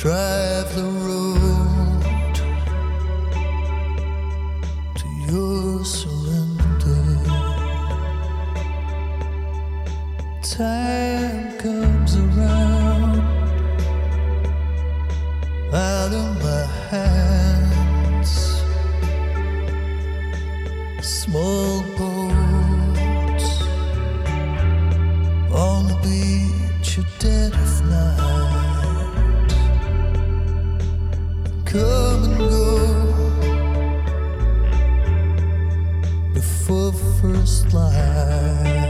drive the road to your surrender. Time comes around out of my hands. Small first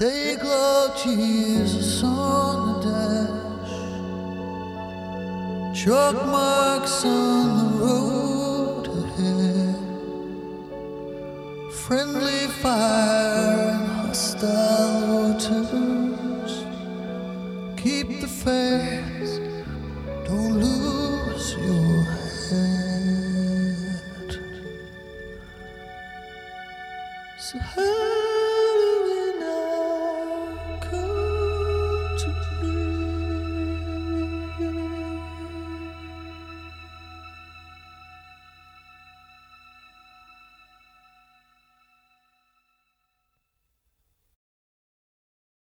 Take low Jesus on the dash, chalk marks on the road ahead, friendly fire and hostile waters. Keep the faith, don't lose.